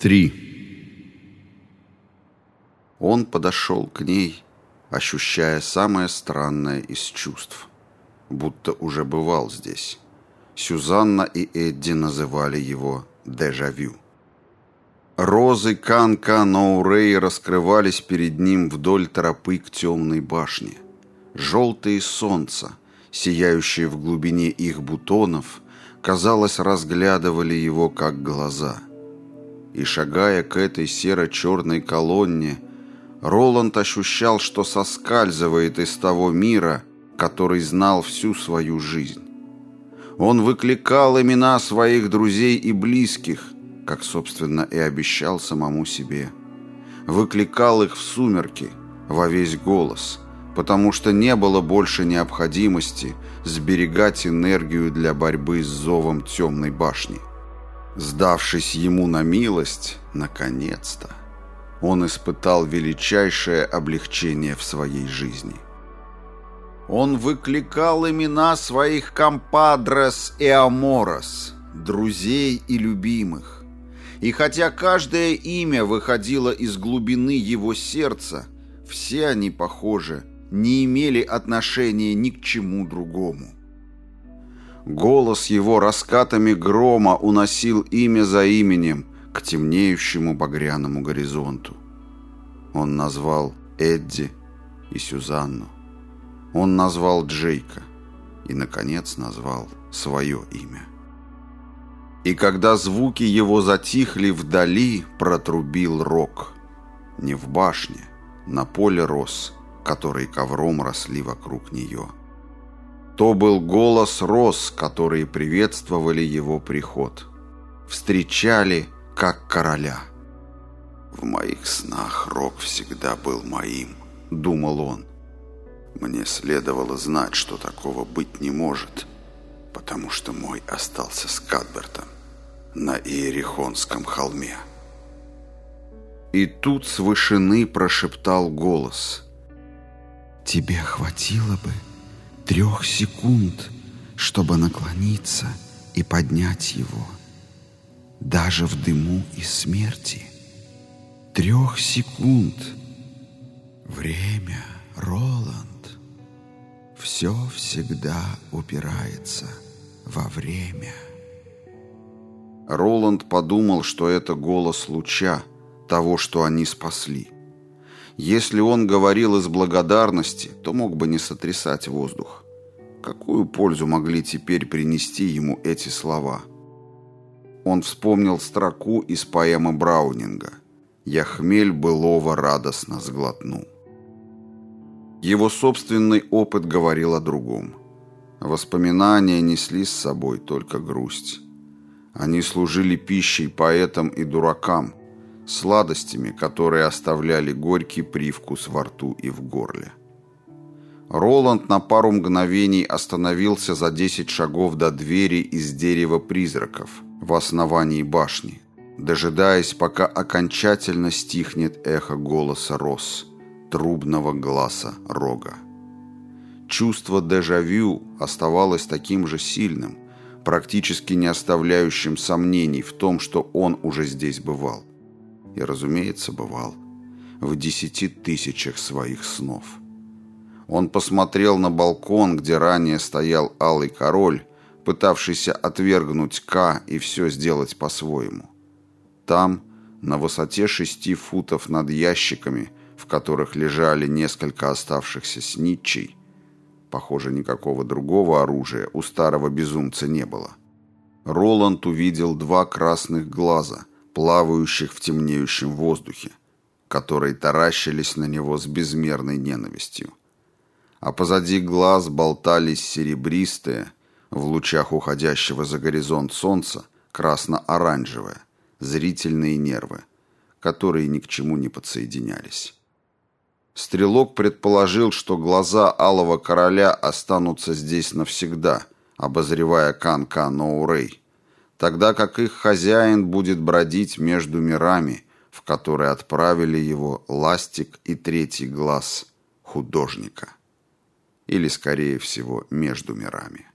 3. Он подошел к ней, ощущая самое странное из чувств, будто уже бывал здесь. Сюзанна и Эдди называли его «дежавю». Розы Канка Ноурей раскрывались перед ним вдоль тропы к темной башне. Желтые солнца, сияющие в глубине их бутонов, казалось, разглядывали его как глаза – и, шагая к этой серо-черной колонне, Роланд ощущал, что соскальзывает из того мира, который знал всю свою жизнь. Он выкликал имена своих друзей и близких, как, собственно, и обещал самому себе. Выкликал их в сумерки, во весь голос, потому что не было больше необходимости сберегать энергию для борьбы с зовом темной башни. Сдавшись ему на милость, наконец-то, он испытал величайшее облегчение в своей жизни. Он выкликал имена своих компадрес и аморос, друзей и любимых. И хотя каждое имя выходило из глубины его сердца, все они, похоже, не имели отношения ни к чему другому. Голос его раскатами грома уносил имя за именем к темнеющему багряному горизонту. Он назвал Эдди и Сюзанну. Он назвал Джейка и, наконец, назвал свое имя. И когда звуки его затихли вдали, протрубил рог. Не в башне, на поле роз, которые ковром росли вокруг нее. То был голос роз, которые приветствовали его приход. Встречали, как короля. «В моих снах Рок всегда был моим», — думал он. «Мне следовало знать, что такого быть не может, потому что мой остался с Кадбертом на Иерихонском холме». И тут с вышины прошептал голос. «Тебе хватило бы...» трех секунд, чтобы наклониться и поднять его, даже в дыму и смерти. Трех секунд. Время, Роланд. Все всегда упирается во время. Роланд подумал, что это голос луча, того, что они спасли. Если он говорил из благодарности, то мог бы не сотрясать воздух. Какую пользу могли теперь принести ему эти слова? Он вспомнил строку из поэмы Браунинга «Я хмель былого радостно сглотну». Его собственный опыт говорил о другом. Воспоминания несли с собой только грусть. Они служили пищей поэтам и дуракам, сладостями, которые оставляли горький привкус во рту и в горле. Роланд на пару мгновений остановился за десять шагов до двери из дерева призраков в основании башни, дожидаясь, пока окончательно стихнет эхо голоса Рос, трубного глаза рога. Чувство дежавю оставалось таким же сильным, практически не оставляющим сомнений в том, что он уже здесь бывал и, разумеется, бывал в десяти тысячах своих снов. Он посмотрел на балкон, где ранее стоял Алый Король, пытавшийся отвергнуть К и все сделать по-своему. Там, на высоте шести футов над ящиками, в которых лежали несколько оставшихся снитчей, похоже, никакого другого оружия у старого безумца не было. Роланд увидел два красных глаза, плавающих в темнеющем воздухе, которые таращились на него с безмерной ненавистью. А позади глаз болтались серебристые, в лучах уходящего за горизонт солнца, красно-оранжевые, зрительные нервы, которые ни к чему не подсоединялись. Стрелок предположил, что глаза Алого Короля останутся здесь навсегда, обозревая Кан-Ка Ноурей, тогда как их хозяин будет бродить между мирами, в которые отправили его ластик и третий глаз художника. Или, скорее всего, между мирами.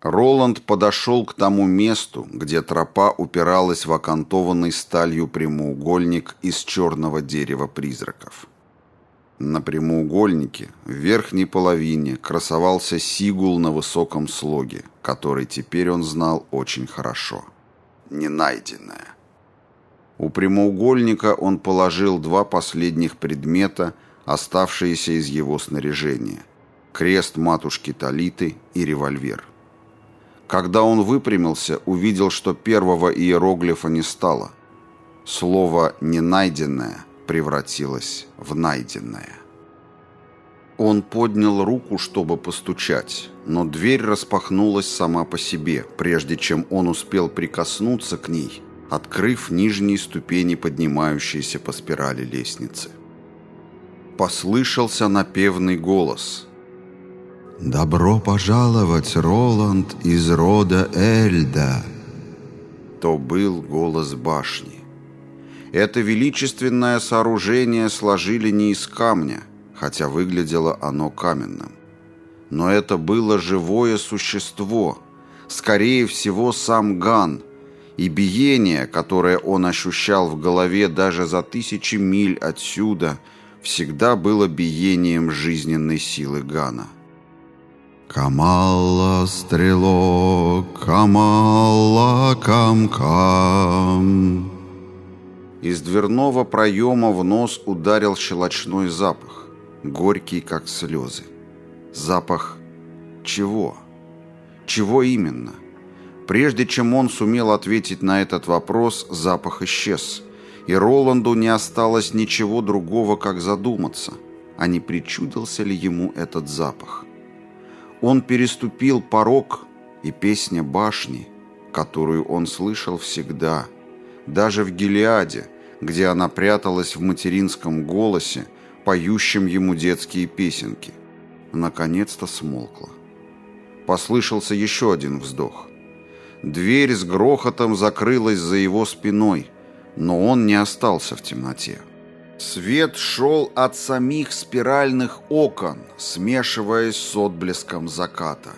Роланд подошел к тому месту, где тропа упиралась в окантованный сталью прямоугольник из черного дерева призраков. На прямоугольнике в верхней половине красовался сигул на высоком слоге, который теперь он знал очень хорошо. Ненайденное. У прямоугольника он положил два последних предмета, оставшиеся из его снаряжения. Крест матушки Талиты и револьвер. Когда он выпрямился, увидел, что первого иероглифа не стало. Слово «ненайденное» превратилось в найденное. Он поднял руку, чтобы постучать, но дверь распахнулась сама по себе, прежде чем он успел прикоснуться к ней, открыв нижние ступени поднимающейся по спирали лестницы. Послышался напевный голос – «Добро пожаловать, Роланд из рода Эльда!» То был голос башни. Это величественное сооружение сложили не из камня, хотя выглядело оно каменным. Но это было живое существо, скорее всего, сам Ган, и биение, которое он ощущал в голове даже за тысячи миль отсюда, всегда было биением жизненной силы Гана. Камалла стрелок, Камалла кам-кам. Из дверного проема в нос ударил щелочной запах, горький, как слезы. Запах чего? Чего именно? Прежде чем он сумел ответить на этот вопрос, запах исчез, и Роланду не осталось ничего другого, как задуматься, а не причудился ли ему этот запах. Он переступил порог, и песня башни, которую он слышал всегда, даже в Гелиаде, где она пряталась в материнском голосе, поющем ему детские песенки, наконец-то смолкла. Послышался еще один вздох. Дверь с грохотом закрылась за его спиной, но он не остался в темноте. Свет шел от самих спиральных окон, смешиваясь с отблеском заката.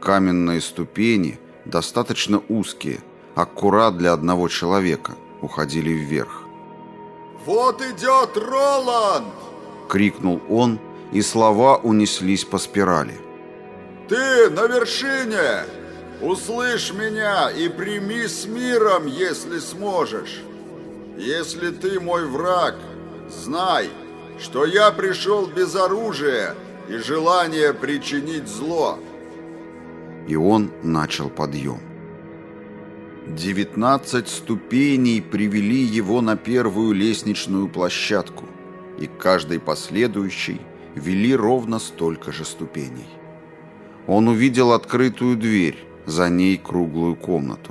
Каменные ступени, достаточно узкие, аккурат для одного человека, уходили вверх. «Вот идет Роланд!» — крикнул он, и слова унеслись по спирали. «Ты на вершине! Услышь меня и прими с миром, если сможешь!» Если ты мой враг, знай, что я пришел без оружия и желания причинить зло. И он начал подъем. Девятнадцать ступеней привели его на первую лестничную площадку, и каждой последующей вели ровно столько же ступеней. Он увидел открытую дверь, за ней круглую комнату.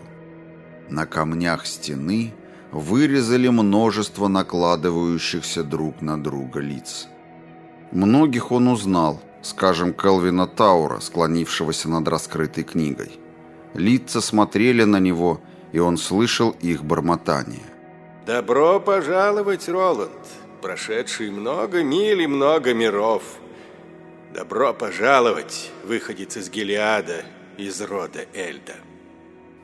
На камнях стены вырезали множество накладывающихся друг на друга лиц. Многих он узнал, скажем, Келвина Таура, склонившегося над раскрытой книгой. Лица смотрели на него, и он слышал их бормотание. «Добро пожаловать, Роланд, прошедший много миль и много миров. Добро пожаловать, выходец из Гелиада, из рода Эльда».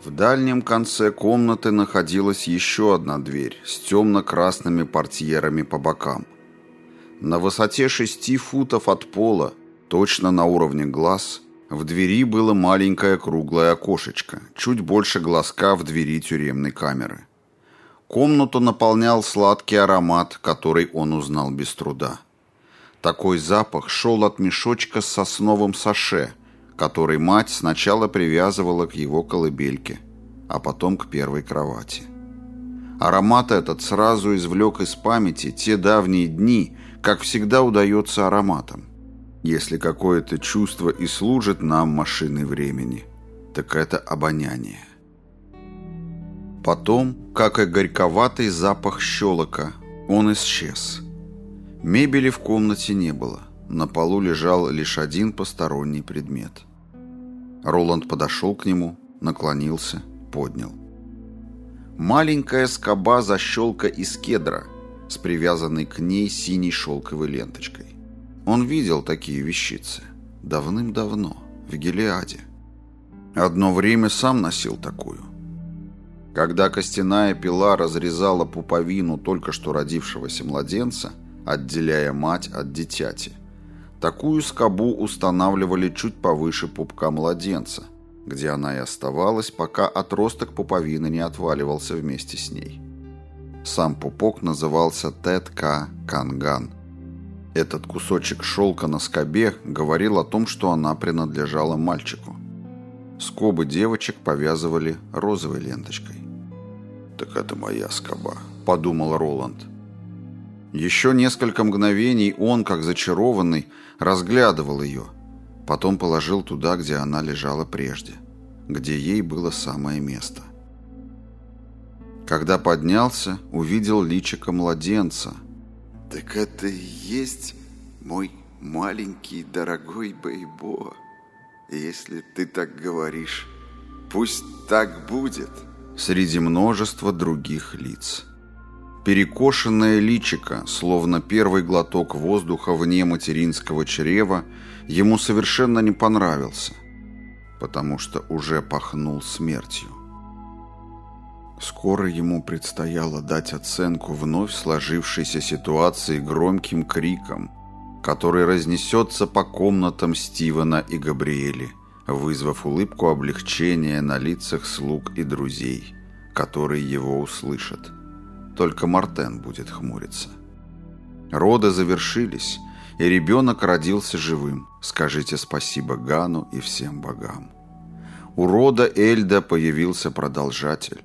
В дальнем конце комнаты находилась еще одна дверь с темно-красными портьерами по бокам. На высоте шести футов от пола, точно на уровне глаз, в двери было маленькое круглое окошечко, чуть больше глазка в двери тюремной камеры. Комнату наполнял сладкий аромат, который он узнал без труда. Такой запах шел от мешочка с сосновым саше – который мать сначала привязывала к его колыбельке, а потом к первой кровати. Аромат этот сразу извлек из памяти те давние дни, как всегда удается ароматом. Если какое-то чувство и служит нам машиной времени, так это обоняние. Потом, как и горьковатый запах щелока, он исчез. Мебели в комнате не было. На полу лежал лишь один посторонний предмет. Роланд подошел к нему, наклонился, поднял. Маленькая скоба защелка из кедра с привязанной к ней синей шелковой ленточкой. Он видел такие вещицы давным-давно в Гелиаде. Одно время сам носил такую. Когда костяная пила разрезала пуповину только что родившегося младенца, отделяя мать от дитяти, такую скобу устанавливали чуть повыше пупка младенца, где она и оставалась, пока отросток пуповины не отваливался вместе с ней. Сам пупок назывался Тетка Канган. Этот кусочек шелка на скобе говорил о том, что она принадлежала мальчику. Скобы девочек повязывали розовой ленточкой. «Так это моя скоба», — подумал Роланд. Еще несколько мгновений он, как зачарованный, разглядывал ее. Потом положил туда, где она лежала прежде, где ей было самое место — когда поднялся, увидел личико младенца. «Так это и есть мой маленький дорогой Бейбо. Если ты так говоришь, пусть так будет». Среди множества других лиц. Перекошенное личико, словно первый глоток воздуха вне материнского чрева, ему совершенно не понравился, потому что уже пахнул смертью. Скоро ему предстояло дать оценку вновь сложившейся ситуации громким криком, который разнесется по комнатам Стивена и Габриэли, вызвав улыбку облегчения на лицах слуг и друзей, которые его услышат. Только Мартен будет хмуриться. Роды завершились, и ребенок родился живым. Скажите спасибо Гану и всем богам. У рода Эльда появился продолжатель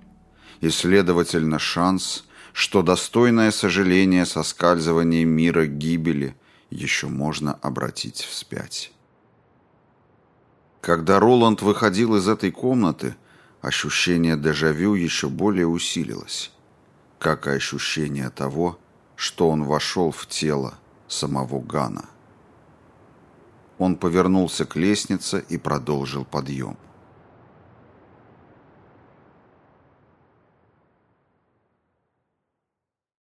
и, следовательно, шанс, что достойное сожаление соскальзывания мира гибели еще можно обратить вспять. Когда Роланд выходил из этой комнаты, ощущение дежавю еще более усилилось, как и ощущение того, что он вошел в тело самого Гана. Он повернулся к лестнице и продолжил подъем.